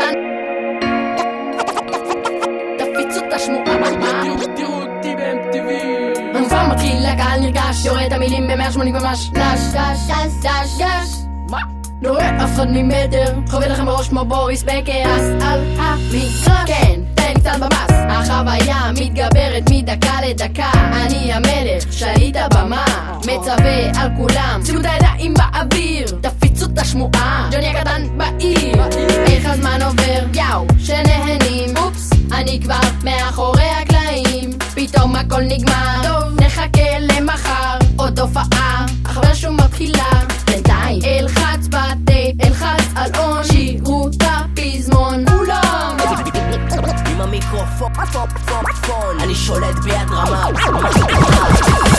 קטן תפיצו את השמועה תראו אותי ב-MTV המופע מתחיל, הקהל נרגש, יורד המילים ב-180 ממש דש, דש, דש, דש, דש. מה? לא רואה אף אחד ממטר, חווה לכם בראש כמו בוריס בכעס על המגרש כן, תן קצת במס. החוויה מתגברת מדקה לדקה. אני המלך, שליט הבמה. מצווה על כולם. שימו את הידיים באוויר. תפיצו את השמועה. ג'וני הקטן אני כבר מאחורי הקלעים. פתאום הכל נגמר. טוב, נחכה למחר. עוד הופעה, החבר שוב מתחילה. בינתיים אלחץ בטייפ, אלחץ על און. שירו את הפזמון. כולם עם המיקרופון, אני שולט ביד רמה